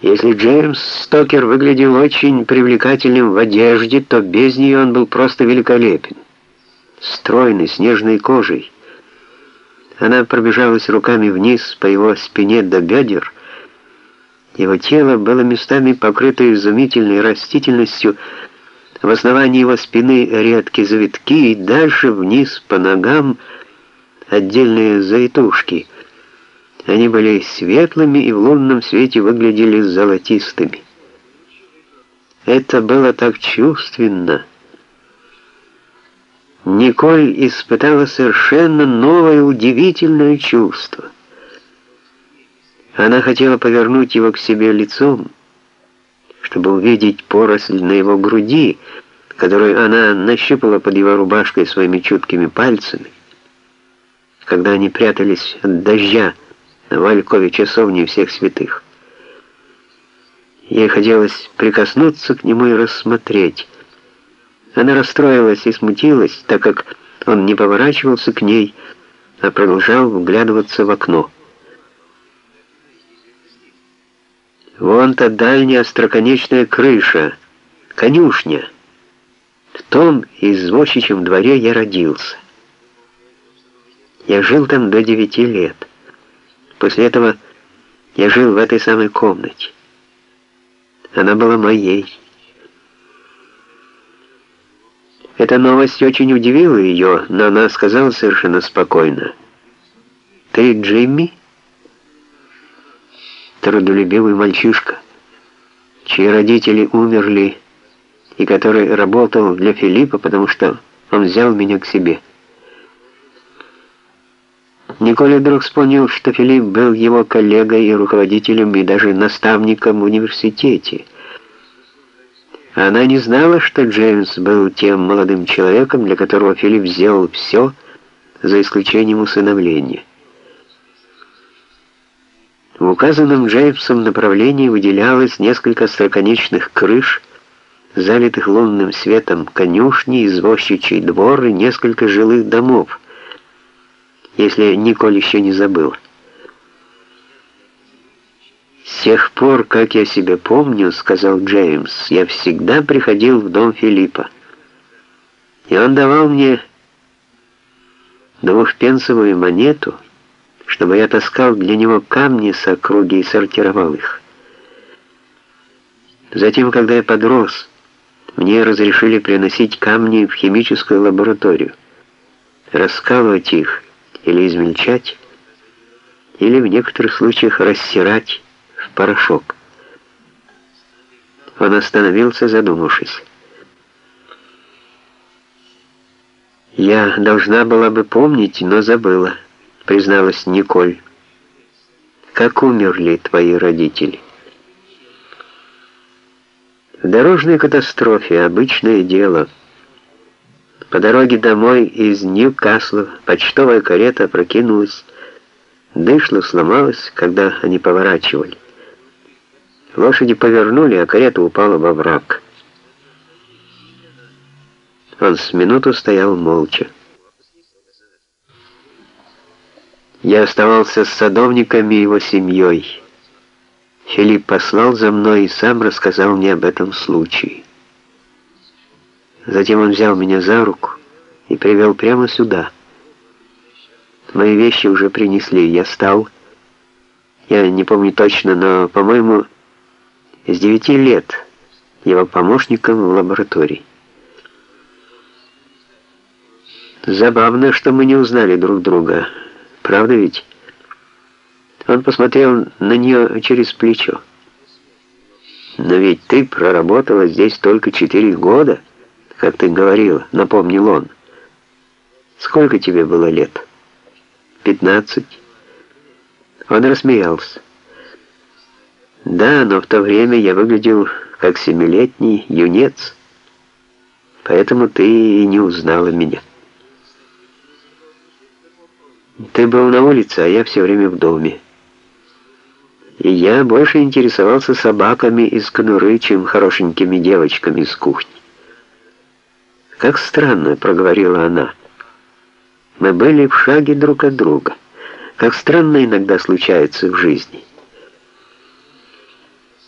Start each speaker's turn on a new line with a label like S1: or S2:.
S1: Если Джеймс Стокер выглядел очень привлекательным в одежде, то без нее он был просто великолепен. Стройный, с нежной кожей. Она пробежалась руками вниз по его спине до бедер. Его тело было местами покрыто изумительной растительностью, в основании его спины редкие завитки и дальше вниз по ногам отдельные завитушки. Они были светлыми и в лунном свете выглядели золотистыми. Это было так чувственно. Николь испытала совершенно новое удивительное чувство. Она хотела повернуть его к себе лицом, чтобы увидеть поросль на его груди, которую она нащупала под его рубашкой своими чуткими пальцами, когда они прятались от дождя в Алькове часовни всех святых. Ей хотелось прикоснуться к нему и рассмотреть. Она расстроилась и смутилась, так как он не поворачивался к ней, а продолжал вглядываться в окно. Вон та дальняя остроконечная крыша, конюшня. В том извозчичьем дворе я родился. Я жил там до девяти лет. После этого я жил в этой самой комнате. Она была моей. Эта новость очень удивила ее, но она сказала совершенно спокойно. «Ты Джимми?» трудолюбивый мальчишка, чьи родители умерли, и который работал для Филиппа, потому что он взял меня к себе. Николя вдруг вспомнил, что Филипп был его коллегой и руководителем, и даже наставником в университете. Она не знала, что Джеймс был тем молодым человеком, для которого Филипп сделал все, за исключением усыновления. В указанном Джеймсом направлении выделялось несколько остроконечных крыш, залитых лунным светом конюшни, извозчичий двор и несколько жилых домов, если Николь еще не забыл. «С тех пор, как я себя помню, — сказал Джеймс, — я всегда приходил в дом Филиппа, и он давал мне двухпенсовую монету — чтобы я таскал для него камни с округи и сортировал их. Затем, когда я подрос, мне разрешили приносить камни в химическую лабораторию, раскалывать их или измельчать, или в некоторых случаях растирать в порошок. Он остановился, задумавшись. Я должна была бы помнить, но забыла призналась Николь. Как умерли твои родители? В дорожной катастрофе обычное дело. По дороге домой из Ньюкасла почтовая карета прокинулась, дышло сломалось, когда они поворачивали. Лошади повернули, а карета упала во враг. Он с минуту стоял молча. Я оставался с садовниками и его семьей. Филипп послал за мной и сам рассказал мне об этом случае. Затем он взял меня за руку и привел прямо сюда. Мои вещи уже принесли, я стал, я не помню точно, но, по-моему, с девяти лет его помощником в лаборатории. Забавно, что мы не узнали друг друга. Правда ведь? Он посмотрел на нее через плечо. «Но ведь ты проработала здесь только четыре года, как ты говорила», — напомнил он. «Сколько тебе было лет?» «Пятнадцать». Он рассмеялся. «Да, но в то время я выглядел как семилетний юнец, поэтому ты и не узнала меня». Ты был на улице, а я все время в доме. И я больше интересовался собаками из конуры, чем хорошенькими девочками из кухни. «Как странно», — проговорила она. «Мы были в шаге друг от друга. Как странно иногда случается в жизни».